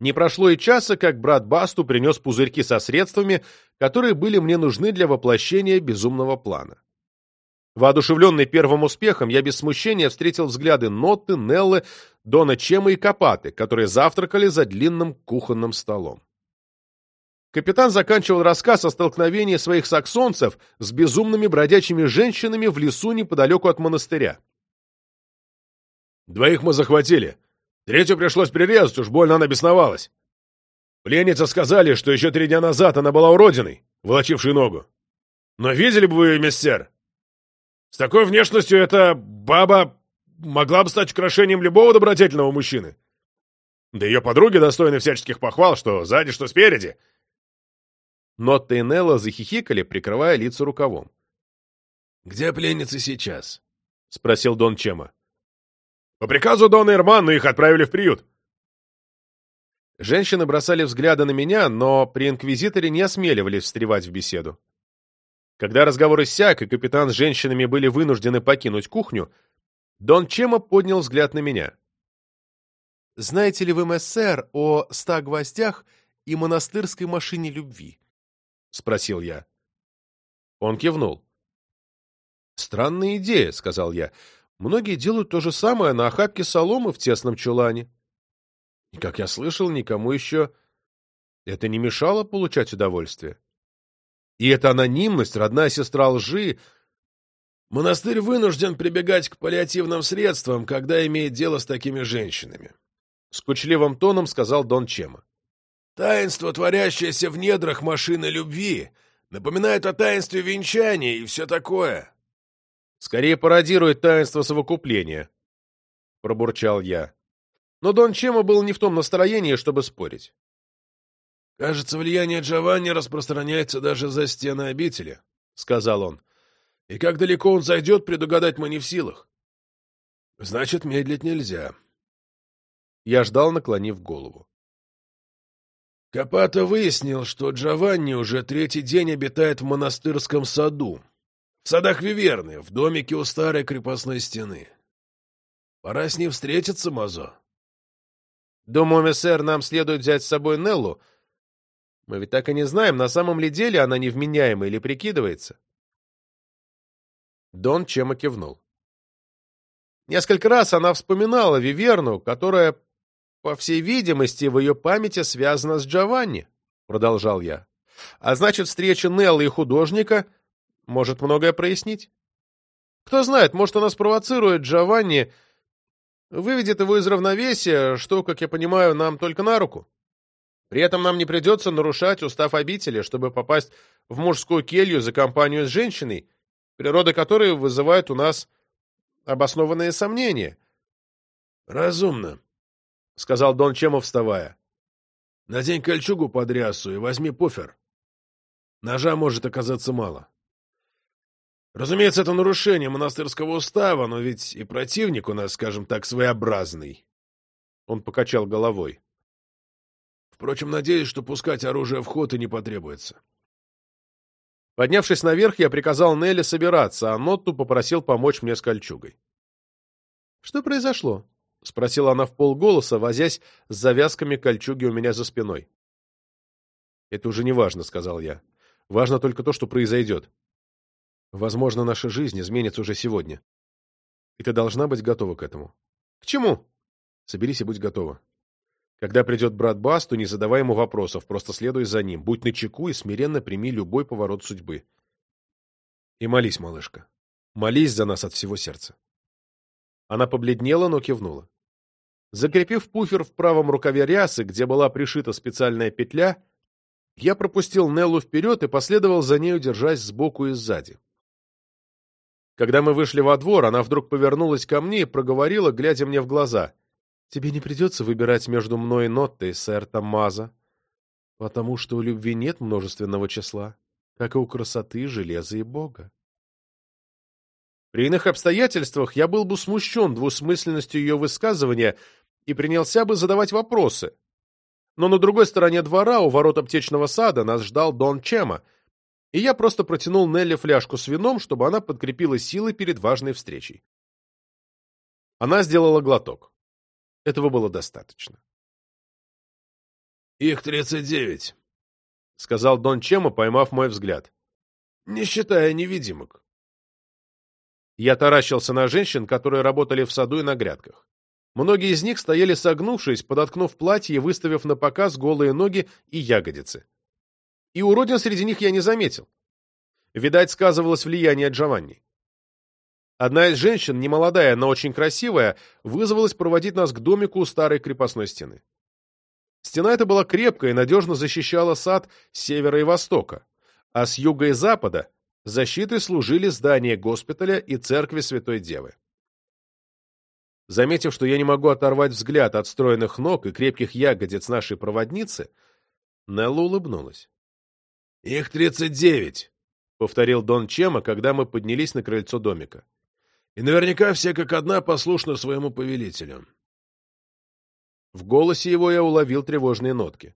Не прошло и часа, как брат Басту принес пузырьки со средствами, которые были мне нужны для воплощения безумного плана. Воодушевленный первым успехом, я без смущения встретил взгляды Нотты, Неллы, Дона Чема и Капаты, которые завтракали за длинным кухонным столом. Капитан заканчивал рассказ о столкновении своих саксонцев с безумными бродячими женщинами в лесу неподалеку от монастыря. «Двоих мы захватили. Третью пришлось прирезать, уж больно она бесновалась. Пленницы сказали, что еще три дня назад она была уродиной, волочившей ногу. Но видели бы вы ее, мистер? С такой внешностью эта баба могла бы стать украшением любого добродетельного мужчины. Да ее подруги достойны всяческих похвал, что сзади, что спереди». Нотта и Нелла захихикали, прикрывая лица рукавом. «Где пленницы сейчас?» — спросил Дон Чема. «По приказу Дона Ирмана их отправили в приют». Женщины бросали взгляды на меня, но при инквизиторе не осмеливались встревать в беседу. Когда разговор иссяк, и капитан с женщинами были вынуждены покинуть кухню, Дон Чема поднял взгляд на меня. «Знаете ли вы, мессер, о ста гвоздях и монастырской машине любви?» — спросил я. Он кивнул. «Странная идея», — сказал я. «Многие делают то же самое на охапке соломы в тесном чулане». И, как я слышал, никому еще это не мешало получать удовольствие. И эта анонимность, родная сестра лжи... Монастырь вынужден прибегать к паллиативным средствам, когда имеет дело с такими женщинами. Скучливым тоном сказал Дон Чема. Таинство, творящееся в недрах машины любви, напоминает о таинстве венчания и все такое. Скорее пародирует таинство совокупления, — пробурчал я. Но Дон Чема был не в том настроении, чтобы спорить. «Кажется, влияние Джованни распространяется даже за стены обители», — сказал он. «И как далеко он зайдет, предугадать мы не в силах. Значит, медлить нельзя». Я ждал, наклонив голову. Капата выяснил, что Джованни уже третий день обитает в монастырском саду. В садах Виверны, в домике у старой крепостной стены. Пора с ним встретиться, Мазо. Думаю, мессер, нам следует взять с собой Неллу. Мы ведь так и не знаем, на самом ли деле она невменяема или прикидывается. Дон Чема кивнул. Несколько раз она вспоминала Виверну, которая по всей видимости, в ее памяти связано с Джованни, продолжал я. А значит, встреча Неллы и художника может многое прояснить. Кто знает, может, она спровоцирует Джованни, выведет его из равновесия, что, как я понимаю, нам только на руку. При этом нам не придется нарушать устав обители, чтобы попасть в мужскую келью за компанию с женщиной, природа которой вызывает у нас обоснованные сомнения. «Разумно», — сказал Дон Чемо, вставая. — Надень кольчугу под рясу и возьми пуфер. Ножа может оказаться мало. Разумеется, это нарушение монастырского устава, но ведь и противник у нас, скажем так, своеобразный. Он покачал головой. Впрочем, надеюсь, что пускать оружие в ход и не потребуется. Поднявшись наверх, я приказал Нелли собираться, а Нотту попросил помочь мне с кольчугой. — Что произошло? — спросила она в полголоса, возясь с завязками кольчуги у меня за спиной. «Это уже не важно», — сказал я. «Важно только то, что произойдет. Возможно, наша жизнь изменится уже сегодня. И ты должна быть готова к этому». «К чему?» «Соберись и будь готова. Когда придет брат Басту, не задавай ему вопросов, просто следуй за ним, будь начеку и смиренно прими любой поворот судьбы. И молись, малышка. Молись за нас от всего сердца». Она побледнела, но кивнула. Закрепив пуфер в правом рукаве рясы, где была пришита специальная петля, я пропустил Неллу вперед и последовал за нею, держась сбоку и сзади. Когда мы вышли во двор, она вдруг повернулась ко мне и проговорила, глядя мне в глаза. «Тебе не придется выбирать между мной и Ноттой, сэр Тамаза, потому что у любви нет множественного числа, как и у красоты, железа и Бога». При иных обстоятельствах я был бы смущен двусмысленностью ее высказывания и принялся бы задавать вопросы. Но на другой стороне двора, у ворот аптечного сада, нас ждал Дон Чема, и я просто протянул Нелли фляжку с вином, чтобы она подкрепила силы перед важной встречей. Она сделала глоток. Этого было достаточно. Их тридцать девять, — сказал Дон Чема, поймав мой взгляд. Не считая невидимок. Я таращился на женщин, которые работали в саду и на грядках. Многие из них стояли согнувшись, подоткнув платье и выставив на показ голые ноги и ягодицы. И уродин среди них я не заметил. Видать, сказывалось влияние Джованни. Одна из женщин, немолодая, но очень красивая, вызвалась проводить нас к домику у старой крепостной стены. Стена эта была крепкая и надежно защищала сад с севера и востока, а с юга и запада защитой служили здания госпиталя и церкви Святой Девы. Заметив, что я не могу оторвать взгляд от стройных ног и крепких ягодиц нашей проводницы, Нелла улыбнулась. — Их тридцать девять, — повторил Дон Чема, когда мы поднялись на крыльцо домика. И наверняка все как одна послушны своему повелителю. В голосе его я уловил тревожные нотки.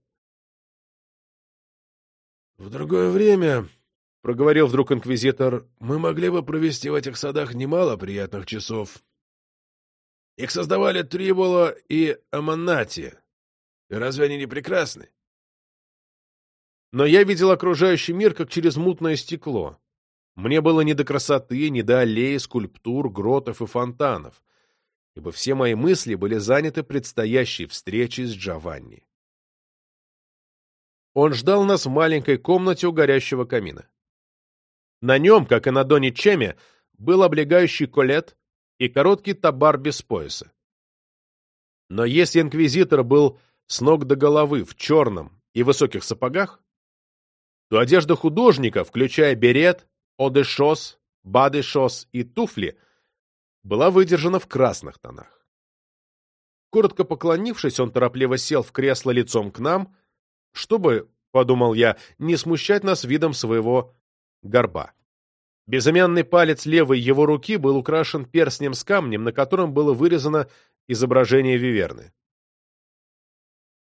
«В другое время, — проговорил вдруг инквизитор, — мы могли бы провести в этих садах немало приятных часов. Их создавали Трибола и Аманати. И разве они не прекрасны? Но я видел окружающий мир как через мутное стекло. Мне было не до красоты, не до аллеи, скульптур, гротов и фонтанов, ибо все мои мысли были заняты предстоящей встречей с Джованни. Он ждал нас в маленькой комнате у горящего камина. На нем, как и на Доне Чеме, был облегающий колет и короткий табар без пояса. Но если инквизитор был с ног до головы в черном и высоких сапогах, то одежда художника, включая берет, одешос, бадешос и туфли была выдержана в красных тонах. Коротко поклонившись, он торопливо сел в кресло лицом к нам, чтобы, подумал я, не смущать нас видом своего горба. Безымянный палец левой его руки был украшен перстнем с камнем, на котором было вырезано изображение Виверны.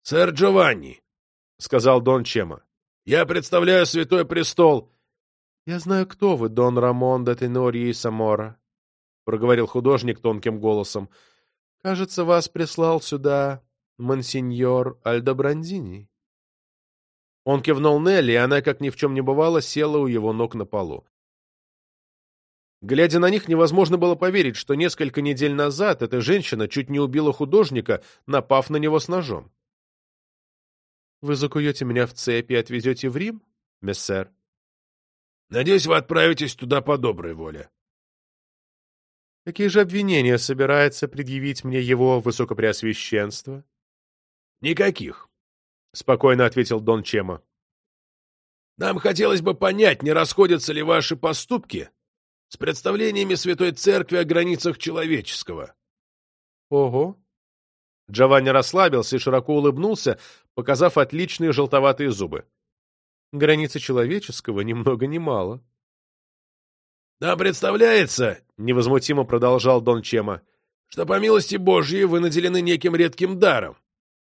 «Сэр Джованни», — сказал Дон Чема, — «я представляю Святой Престол «Я знаю, кто вы, Дон Рамон де Тенорьи и Самора», — проговорил художник тонким голосом. «Кажется, вас прислал сюда монсеньор Альдобрандини». Он кивнул Нелли, и она, как ни в чем не бывало, села у его ног на полу. Глядя на них, невозможно было поверить, что несколько недель назад эта женщина чуть не убила художника, напав на него с ножом. «Вы закуете меня в цепи и отвезете в Рим, мессер?» Надеюсь, вы отправитесь туда по доброй воле. Какие же обвинения собирается предъявить мне его высокопреосвященство? Никаких, — спокойно ответил Дон Чема. Нам хотелось бы понять, не расходятся ли ваши поступки с представлениями Святой Церкви о границах человеческого. Ого! Джованни расслабился и широко улыбнулся, показав отличные желтоватые зубы. Границы человеческого ни много ни мало. «Да представляется, — невозмутимо продолжал Дон Чема, — что по милости Божьей вы наделены неким редким даром,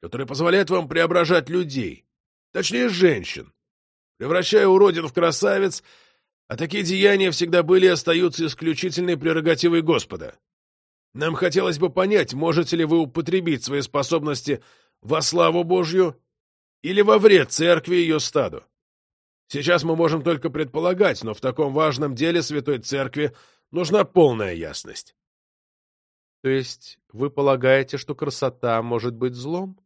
который позволяет вам преображать людей, точнее женщин, превращая уродин в красавец, а такие деяния всегда были и остаются исключительной прерогативой Господа. Нам хотелось бы понять, можете ли вы употребить свои способности во славу Божью или во вред церкви и ее стаду. Сейчас мы можем только предполагать, но в таком важном деле Святой Церкви нужна полная ясность. То есть вы полагаете, что красота может быть злом?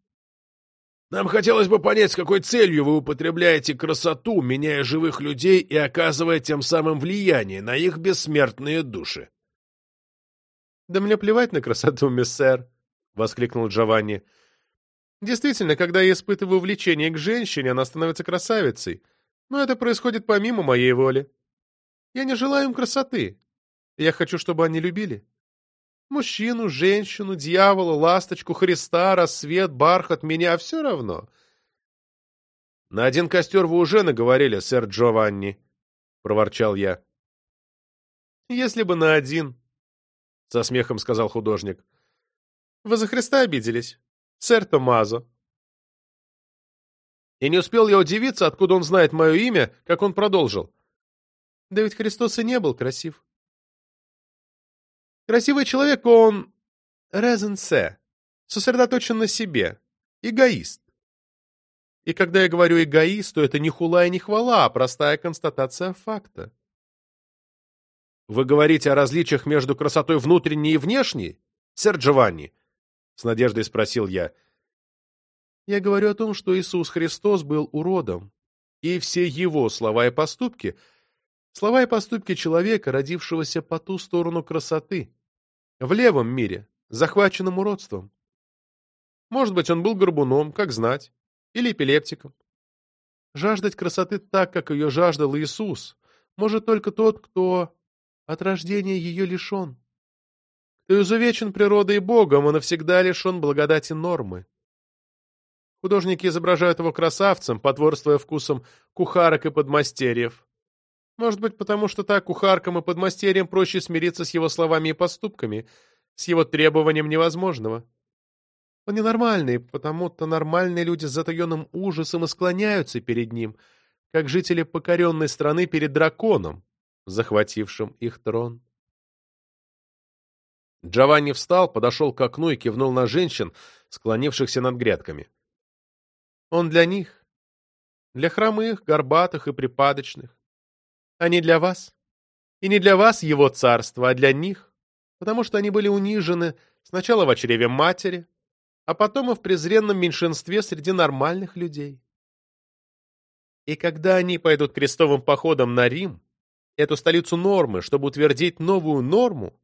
Нам хотелось бы понять, с какой целью вы употребляете красоту, меняя живых людей и оказывая тем самым влияние на их бессмертные души. «Да мне плевать на красоту, миссер!» — воскликнул Джованни. «Действительно, когда я испытываю влечение к женщине, она становится красавицей. Но это происходит помимо моей воли. Я не желаю им красоты. Я хочу, чтобы они любили. Мужчину, женщину, дьявола, ласточку, Христа, рассвет, бархат, меня — все равно. — На один костер вы уже наговорили, сэр Джованни, — проворчал я. — Если бы на один, — со смехом сказал художник. — Вы за Христа обиделись, сэр Томазо. И не успел я удивиться, откуда он знает мое имя, как он продолжил. Да ведь Христос и не был красив. Красивый человек, он... резенсе, сосредоточен на себе, эгоист. И когда я говорю эгоист, то это не хула и не хвала, а простая констатация факта. Вы говорите о различиях между красотой внутренней и внешней, сэр Джованни? С надеждой спросил я. Я говорю о том, что Иисус Христос был уродом, и все его слова и поступки — слова и поступки человека, родившегося по ту сторону красоты, в левом мире, захваченном уродством. Может быть, он был горбуном, как знать, или эпилептиком. Жаждать красоты так, как ее жаждал Иисус, может только тот, кто от рождения ее лишен. Кто изувечен природой и Богом, и навсегда лишен благодати нормы. Художники изображают его красавцем, потворствуя вкусом кухарок и подмастерьев. Может быть, потому что так кухаркам и подмастерьям проще смириться с его словами и поступками, с его требованием невозможного. Он ненормальный, потому-то нормальные люди с затаенным ужасом и склоняются перед ним, как жители покоренной страны перед драконом, захватившим их трон. Джованни встал, подошел к окну и кивнул на женщин, склонившихся над грядками. Он для них, для хромых, горбатых и припадочных, а не для вас. И не для вас его царство, а для них, потому что они были унижены сначала в чреве матери, а потом и в презренном меньшинстве среди нормальных людей. И когда они пойдут крестовым походом на Рим, эту столицу нормы, чтобы утвердить новую норму,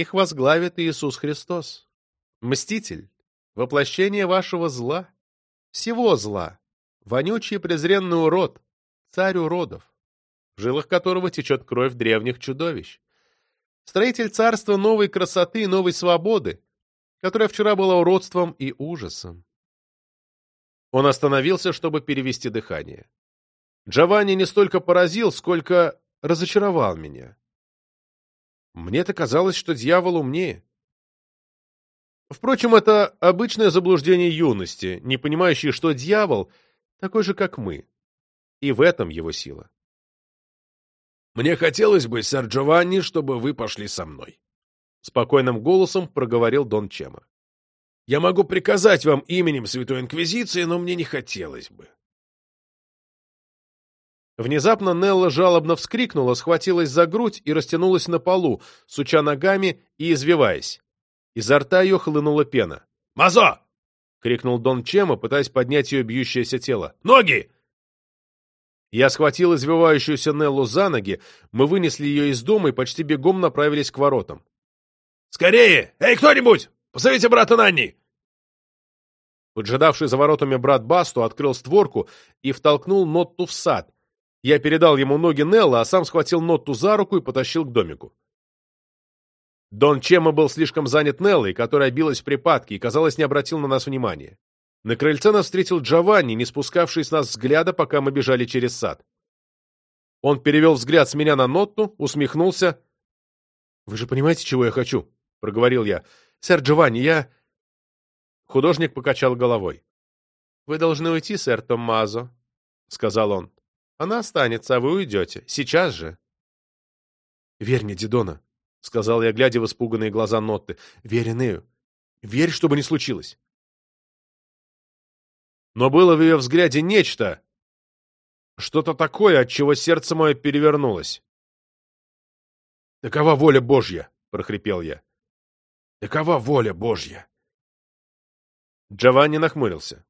их возглавит Иисус Христос, Мститель, воплощение вашего зла, всего зла, вонючий презренный урод, царь уродов, в жилах которого течет кровь древних чудовищ, строитель царства новой красоты и новой свободы, которая вчера была уродством и ужасом. Он остановился, чтобы перевести дыхание. Джованни не столько поразил, сколько разочаровал меня. Мне-то казалось, что дьявол умнее. Впрочем, это обычное заблуждение юности, не понимающий, что дьявол такой же, как мы. И в этом его сила. «Мне хотелось бы, сэр Джованни, чтобы вы пошли со мной», — спокойным голосом проговорил Дон Чема. «Я могу приказать вам именем Святой Инквизиции, но мне не хотелось бы». Внезапно Нелла жалобно вскрикнула, схватилась за грудь и растянулась на полу, суча ногами и извиваясь. Изо рта ее хлынула пена. «Мазо!» — крикнул Дон Чема, пытаясь поднять ее бьющееся тело. «Ноги!» Я схватил извивающуюся Неллу за ноги, мы вынесли ее из дома и почти бегом направились к воротам. «Скорее! Эй, кто-нибудь! Позовите брата Нанни!» Поджидавший за воротами брат Басту открыл створку и втолкнул Нотту в сад. Я передал ему ноги Нелла, а сам схватил Нотту за руку и потащил к домику. Дон Чема был слишком занят Неллой, которая билась в припадке и, казалось, не обратил на нас внимания. На крыльце нас встретил Джованни, не спускавший с нас взгляда, пока мы бежали через сад. Он перевел взгляд с меня на Нотту, усмехнулся. «Вы же понимаете, чего я хочу?» — проговорил я. «Сэр Джованни, я...» Художник покачал головой. «Вы должны уйти, сэр Томмазо», — сказал он. «Она останется, а вы уйдете. Сейчас же». «Верь мне, Дидона», — сказал я, глядя в испуганные глаза Нотты. «Верь Инею. Верь, что бы ни случилось». Но было в ее взгляде нечто, что-то такое, от чего сердце мое перевернулось. «Такова воля Божья!» — прохрипел я. Такова воля Божья. Джованни нахмурился.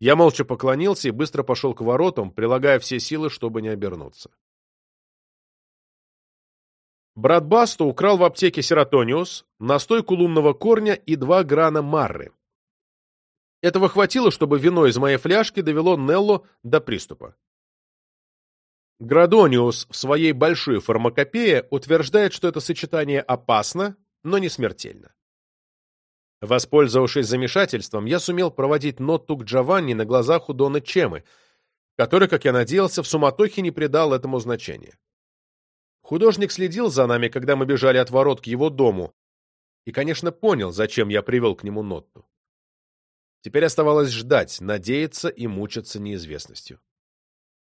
Я молча поклонился и быстро пошел к воротам, прилагая все силы, чтобы не обернуться. Брат Басто украл в аптеке Сератониус настойку лунного корня и два грана марры. Этого хватило, чтобы вино из моей фляжки довело Нелло до приступа. Градониус в своей большой фармакопее утверждает, что это сочетание опасно, но не смертельно. Воспользовавшись замешательством, я сумел проводить Нотту к Джованни на глазах у Дона Чемы, который, как я надеялся, в суматохе не придал этому значения. Художник следил за нами, когда мы бежали от ворот к его дому, и, конечно, понял, зачем я привел к нему Нотту. Теперь оставалось ждать, надеяться и мучиться неизвестностью.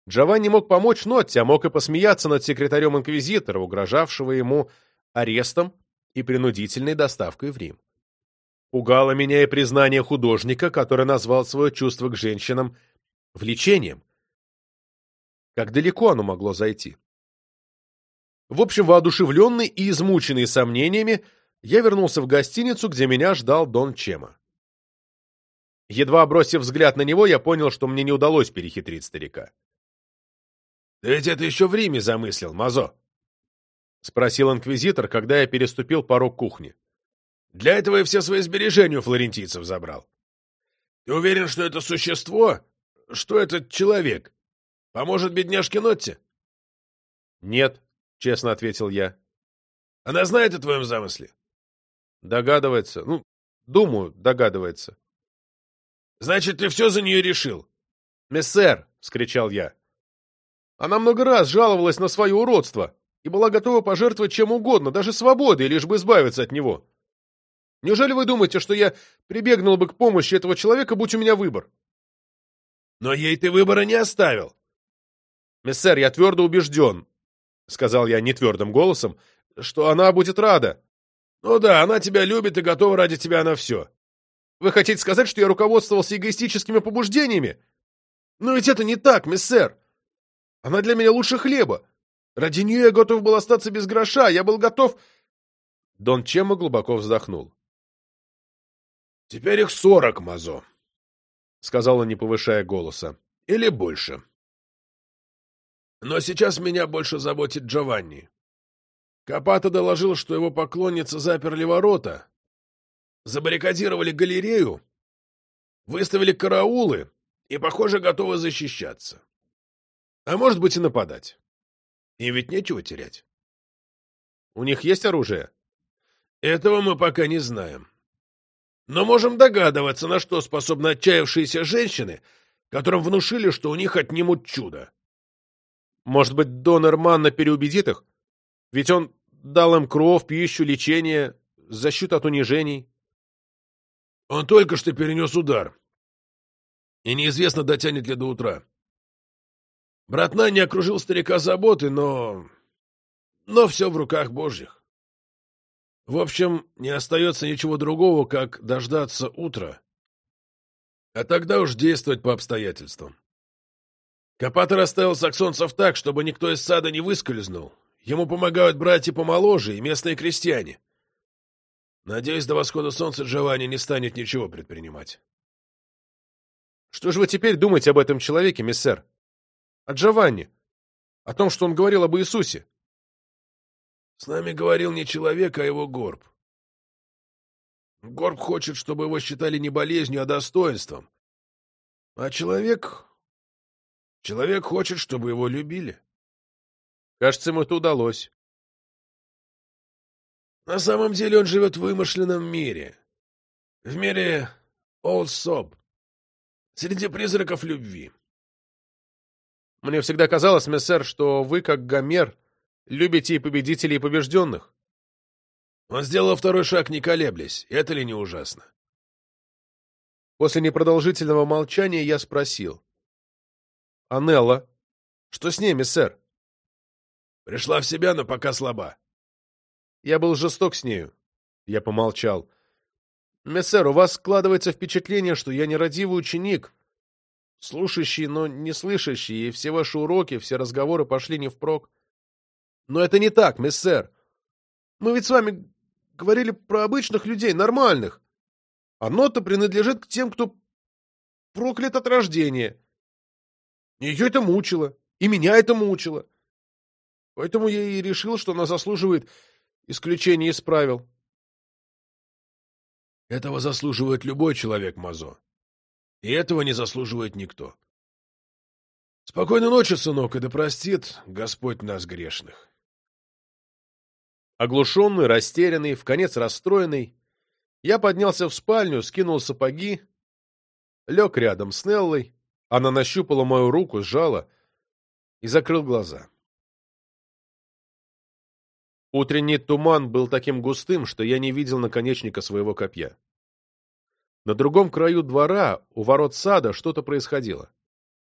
Джованни мог помочь Нотте, а мог и посмеяться над секретарем инквизитора, угрожавшего ему арестом и принудительной доставкой в Рим. Пугало меня и признание художника, который назвал свое чувство к женщинам Влечением? Как далеко оно могло зайти? В общем, воодушевленный и измученный сомнениями, я вернулся в гостиницу, где меня ждал Дон Чема. Едва бросив взгляд на него, я понял, что мне не удалось перехитрить старика. — Ты ведь это еще в Риме замыслил, Мазо? — спросил инквизитор, когда я переступил порог кухни. — Для этого я все свои сбережения у флорентийцев забрал. Ты уверен, что это существо, что этот человек, поможет бедняжке Нотте? — Нет, — честно ответил я. — Она знает о твоем замысле? — Догадывается. Ну, думаю, догадывается. — Значит, ты все за нее решил? — Мессер! — вскричал я. Она много раз жаловалась на свое уродство и была готова пожертвовать чем угодно, даже свободой, лишь бы избавиться от него. Неужели вы думаете, что я прибегнул бы к помощи этого человека, будь у меня выбор? — Но ей ты выбора не оставил. — Мессер, я твердо убежден, — сказал я нетвердым голосом, — что она будет рада. — Ну да, она тебя любит и готова ради тебя на все. Вы хотите сказать, что я руководствовался эгоистическими побуждениями? Но ведь это не так, миссер. Она для меня лучше хлеба. Ради нее я готов был остаться без гроша, я был готов... Дон Чемо глубоко вздохнул. — Теперь их сорок, Мазо, — сказала, не повышая голоса. — Или больше. Но сейчас меня больше заботит Джованни. Капата доложил, что его поклонницы заперли ворота, забаррикадировали галерею, выставили караулы и, похоже, готовы защищаться. А может быть и нападать. Им ведь нечего терять. У них есть оружие? Этого мы пока не знаем. Но можем догадываться, на что способны отчаявшиеся женщины, которым внушили, что у них отнимут чудо. Может быть, донор Манна переубедит их? Ведь он дал им кровь, пищу, лечение, защиту от унижений. Он только что перенес удар. И неизвестно, дотянет ли до утра. Братна не окружил старика заботы, но... Но все в руках божьих. В общем, не остается ничего другого, как дождаться утра. А тогда уж действовать по обстоятельствам. Копатор оставил саксонцев так, чтобы никто из сада не выскользнул. Ему помогают братья помоложе и местные крестьяне. Надеюсь, до восхода солнца Джованни не станет ничего предпринимать. Что же вы теперь думаете об этом человеке, миссер? О Джованни? О том, что он говорил об Иисусе? С нами говорил не человек, а его горб. Горб хочет, чтобы его считали не болезнью, а достоинством. А человек Человек хочет, чтобы его любили. Кажется, ему это удалось. На самом деле он живет в вымышленном мире. В мире Олсоп. Среди призраков любви. Мне всегда казалось, мессер, что вы, как Гомер, любите и победителей, и побежденных. Он сделал второй шаг, не колеблясь. Это ли не ужасно? После непродолжительного молчания я спросил. Анелла. Что с ними, сэр? Пришла в себя, но пока слаба. Я был жесток с нею. Я помолчал. Мессер, у вас складывается впечатление, что я нерадивый ученик, слушающий, но не слышащий, и все ваши уроки, все разговоры пошли не впрок. Но это не так, мессер. Мы ведь с вами говорили про обычных людей, нормальных. Нота принадлежит к тем, кто проклят от рождения. Ее это мучило, и меня это мучило. Поэтому я и решил, что она заслуживает исключения из правил. Этого заслуживает любой человек, Мазо. И этого не заслуживает никто. Спокойной ночи, сынок, и да простит Господь нас грешных. Оглушенный, растерянный, в конец расстроенный, я поднялся в спальню, скинул сапоги, лег рядом с Неллой, она нащупала мою руку, сжала и закрыл глаза. Утренний туман был таким густым, что я не видел наконечника своего копья. На другом краю двора, у ворот сада, что-то происходило.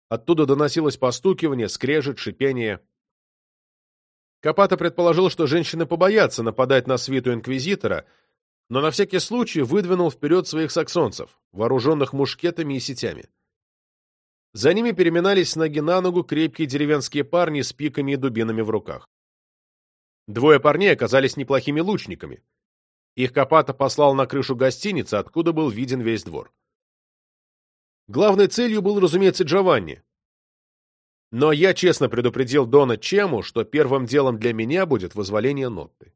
Оттуда доносилось постукивание, скрежет, шипение. Капата предположил, что женщины побоятся нападать на свиту инквизитора, но на всякий случай выдвинул вперед своих саксонцев, вооруженных мушкетами и сетями. За ними переминались с ноги на ногу крепкие деревенские парни с пиками и дубинами в руках. Двое парней оказались неплохими лучниками. Их Копата послал на крышу гостиницы, откуда был виден весь двор. Главной целью был, разумеется, Джованни. Но я честно предупредил Дона Чему, что первым делом для меня будет возволение Нотты.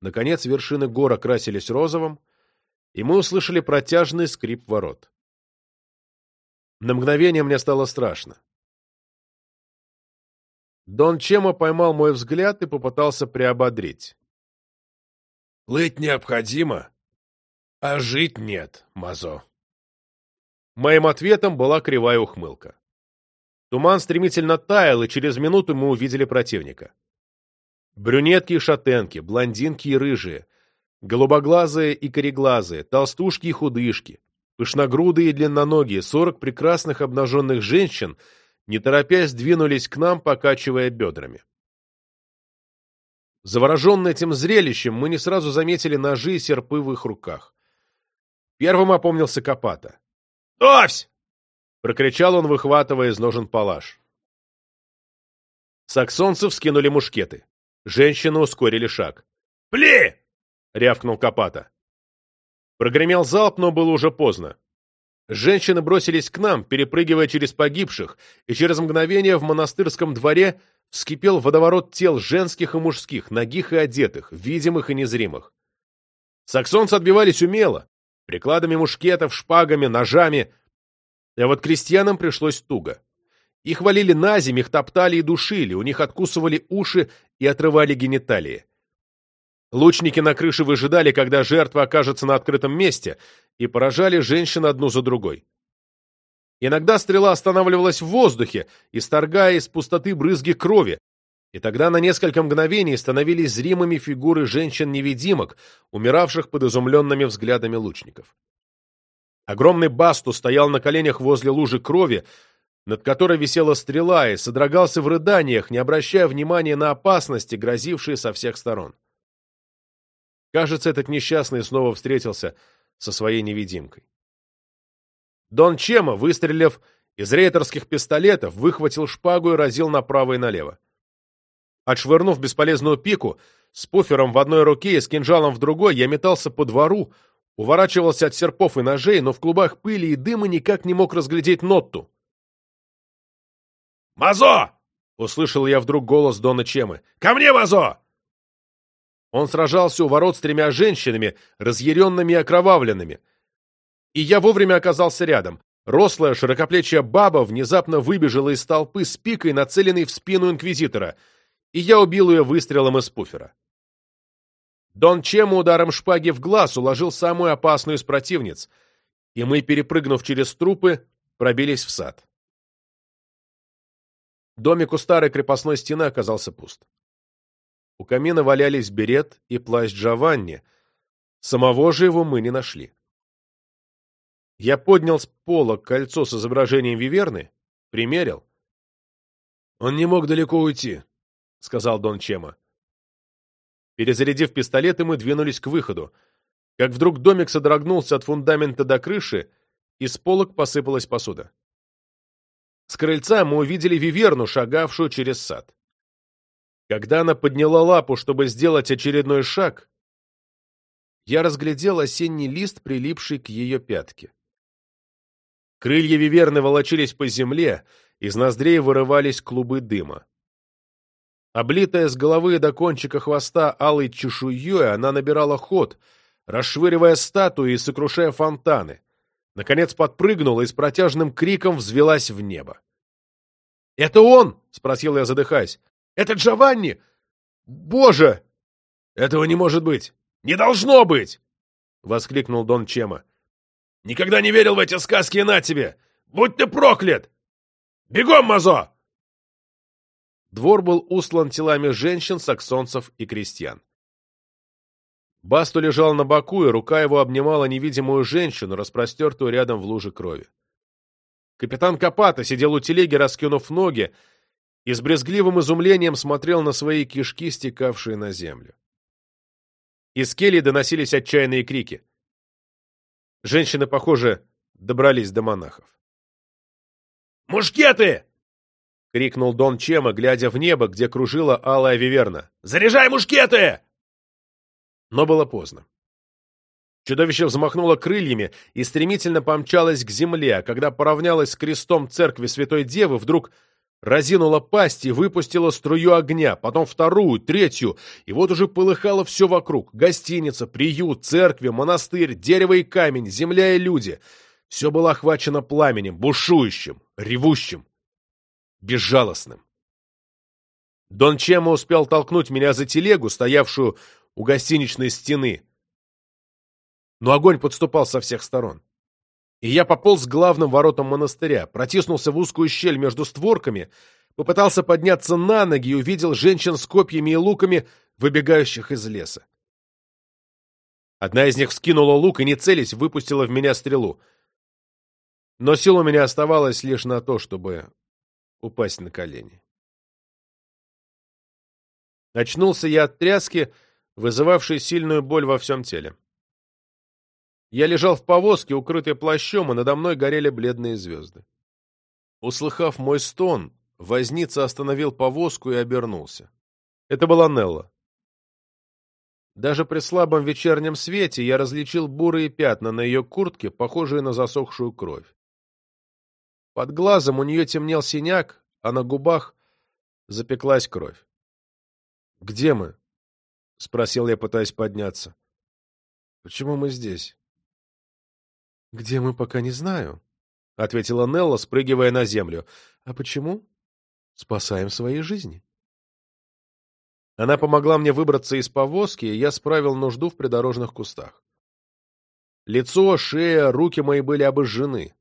Наконец вершины гор окрасились розовым, и мы услышали протяжный скрип ворот. На мгновение мне стало страшно. Дон Чема поймал мой взгляд и попытался приободрить. «Плыть необходимо, а жить нет, Мазо». Моим ответом была кривая ухмылка. Туман стремительно таял, и через минуту мы увидели противника. Брюнетки и шатенки, блондинки и рыжие, голубоглазые и кореглазые, толстушки и худышки, пышногрудые и длинноногие, сорок прекрасных обнаженных женщин, не торопясь, двинулись к нам, покачивая бедрами. Завороженные этим зрелищем, мы не сразу заметили ножи и серпы в их руках. Первым опомнился Копата. «Овсь!» — прокричал он, выхватывая из ножен палаш. Саксонцы вскинули мушкеты. Женщины ускорили шаг. «Пли!» — рявкнул Копата. Прогремел залп, но было уже поздно. Женщины бросились к нам, перепрыгивая через погибших, и через мгновение в монастырском дворе вскипел водоворот тел женских и мужских, ногих и одетых, видимых и незримых. Саксонцы отбивались умело, прикладами мушкетов, шпагами, ножами, а вот крестьянам пришлось туго. Их валили на земь, их топтали и душили, у них откусывали уши и отрывали гениталии. Лучники на крыше выжидали, когда жертва окажется на открытом месте, и поражали женщин одну за другой. Иногда стрела останавливалась в воздухе, исторгая из пустоты брызги крови, и тогда на несколько мгновений становились зримыми фигуры женщин-невидимок, умиравших под изумленными взглядами лучников. Огромный Басту стоял на коленях возле лужи крови, над которой висела стрела, и содрогался в рыданиях, не обращая внимания на опасности, грозившие со всех сторон. Кажется, этот несчастный снова встретился со своей невидимкой. Дон Чема, выстрелив из рейтерских пистолетов, выхватил шпагу и разил направо и налево. Отшвырнув бесполезную пику, с пуфером в одной руке и с кинжалом в другой, я метался по двору, Уворачивался от серпов и ножей, но в клубах пыли и дыма никак не мог разглядеть Нотту. «Мазо!» — услышал я вдруг голос Дона Чемы. «Ко мне, Мазо!» Он сражался у ворот с тремя женщинами, разъяренными и окровавленными. И я вовремя оказался рядом. Рослая, широкоплечья баба внезапно выбежала из толпы с пикой, нацеленной в спину инквизитора, и я убил ее выстрелом из пуфера. Дон Чему ударом шпаги в глаз уложил самую опасную из противниц, и мы, перепрыгнув через трупы, пробились в сад. Домик у старой крепостной стены оказался пуст. У камина валялись берет и плащ Джованни. Самого же его мы не нашли. Я поднял с пола кольцо с изображением Виверны, примерил. «Он не мог далеко уйти», — сказал Дон Чема. Перезарядив пистолеты, мы двинулись к выходу. Как вдруг домик содрогнулся от фундамента до крыши, и с полок посыпалась посуда. С крыльца мы увидели Виверну, шагавшую через сад. Когда она подняла лапу, чтобы сделать очередной шаг, я разглядел осенний лист, прилипший к ее пятке. Крылья Виверны волочились по земле, из ноздрей вырывались клубы дыма. Облитая с головы до кончика хвоста алой чешуей, она набирала ход, расшвыривая статуи и сокрушая фонтаны. Наконец подпрыгнула и с протяжным криком взвелась в небо. «Это он!» — спросил я, задыхаясь. «Это Джованни! Боже!» «Этого не может быть! Не должно быть!» — воскликнул Дон Чема. «Никогда не верил в эти сказки на тебе! Будь ты проклят! Бегом, Мазо!» Двор был услан телами женщин, саксонцев и крестьян. Басту лежал на боку, и рука его обнимала невидимую женщину, распростертую рядом в луже крови. Капитан Капата сидел у телеги, раскинув ноги, и с брезгливым изумлением смотрел на свои кишки, стекавшие на землю. Из кельи доносились отчаянные крики. Женщины, похоже, добрались до монахов. «Мушкеты!» — крикнул Дон Чема, глядя в небо, где кружила алая виверна. «Заряжай мушкеты!» Но было поздно. Чудовище взмахнуло крыльями и стремительно помчалось к земле, а когда поравнялось с крестом церкви Святой Девы, вдруг разинула пасть и выпустила струю огня, потом вторую, третью, и вот уже полыхало все вокруг. Гостиница, приют, церкви, монастырь, дерево и камень, земля и люди. Все было охвачено пламенем, бушующим, ревущим, безжалостным. Дон Чема успел толкнуть меня за телегу, стоявшую у гостиничной стены, но огонь подступал со всех сторон. И я пополз к главным воротам монастыря, протиснулся в узкую щель между створками, попытался подняться на ноги и увидел женщин с копьями и луками, выбегающих из леса. Одна из них вскинула лук и, не целясь, выпустила в меня стрелу. Но сил у меня оставалось лишь на то, чтобы упасть на колени. Очнулся я от тряски, вызывавшей сильную боль во всем теле. Я лежал в повозке, укрытой плащом, и надо мной горели бледные звезды. Услыхав мой стон, возница остановил повозку и обернулся. Это была Нелла. Даже при слабом вечернем свете я различил бурые пятна на ее куртке, похожие на засохшую кровь. Под глазом у нее темнел синяк, а на губах запеклась кровь. — Где мы? — спросил я, пытаясь подняться. — Почему мы здесь? — Где мы, пока не знаю, — ответила Нелла, спрыгивая на землю. — А почему? Спасаем свои жизни. Она помогла мне выбраться из повозки, и я справил нужду в придорожных кустах. Лицо, шея, руки мои были обожжены.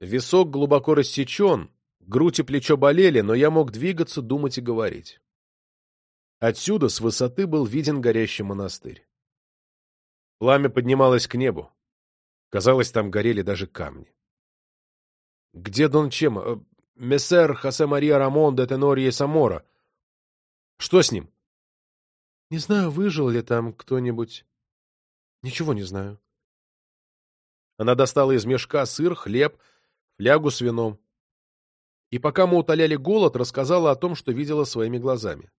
Висок глубоко рассечен, грудь и плечо болели, но я мог двигаться, думать и говорить. Отсюда, с высоты, был виден горящий монастырь. Пламя поднималось к небу. Казалось, там горели даже камни. «Где Дон Чема? Э, мессер Хосе Мария Рамон де Тенорье Самора. Что с ним?» «Не знаю, выжил ли там кто-нибудь. Ничего не знаю». Она достала из мешка сыр, хлеб, флягу с вином. И пока мы утоляли голод, рассказала о том, что видела своими глазами.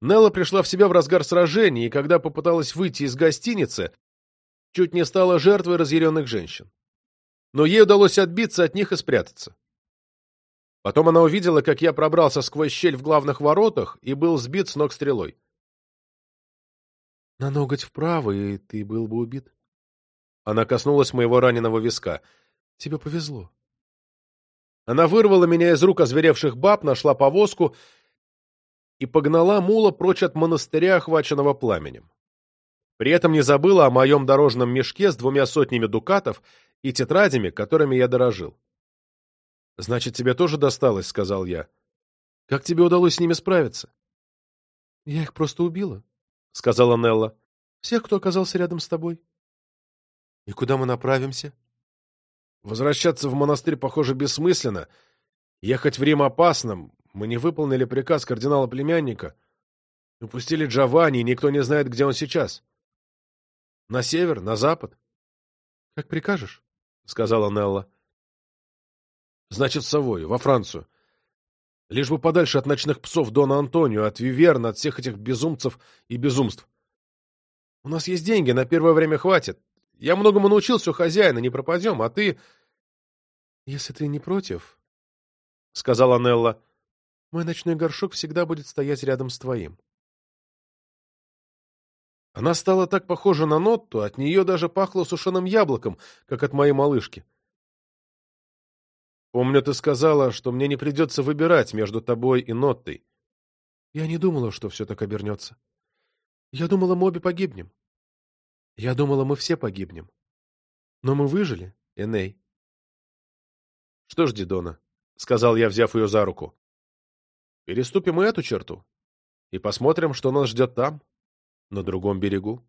Нелла пришла в себя в разгар сражения, и когда попыталась выйти из гостиницы, чуть не стала жертвой разъяренных женщин. Но ей удалось отбиться от них и спрятаться. Потом она увидела, как я пробрался сквозь щель в главных воротах и был сбит с ног стрелой. — На ноготь вправо, и ты был бы убит. Она коснулась моего раненого виска. — Тебе повезло. Она вырвала меня из рук озверевших баб, нашла повозку и погнала мула прочь от монастыря, охваченного пламенем. При этом не забыла о моем дорожном мешке с двумя сотнями дукатов и тетрадями, которыми я дорожил. — Значит, тебе тоже досталось, — сказал я. — Как тебе удалось с ними справиться? — Я их просто убила, — сказала Нелла. — Всех, кто оказался рядом с тобой. — И куда мы направимся? — Возвращаться в монастырь, похоже, бессмысленно. Ехать в Рим опасно. Мы не выполнили приказ кардинала-племянника. Упустили Джованни, и никто не знает, где он сейчас. — на север, на запад? — Как прикажешь, — сказала Нелла. — Значит, в Савою, во Францию. Лишь бы подальше от ночных псов Дона Антонио, от Виверна, от всех этих безумцев и безумств. У нас есть деньги, на первое время хватит. Я многому научился у хозяина, не пропадем, а ты... — Если ты не против, — сказала Нелла, — мой ночной горшок всегда будет стоять рядом с твоим. Она стала так похожа на Нотту, от нее даже пахло сушеным яблоком, как от моей малышки. Помню, ты сказала, что мне не придется выбирать между тобой и Ноттой. Я не думала, что все так обернется. Я думала, мы обе погибнем. Я думала, мы все погибнем. Но мы выжили, Эней. Что ж, Дидона, — сказал я, взяв ее за руку, — переступим и эту черту и посмотрим, что нас ждет там на другом берегу.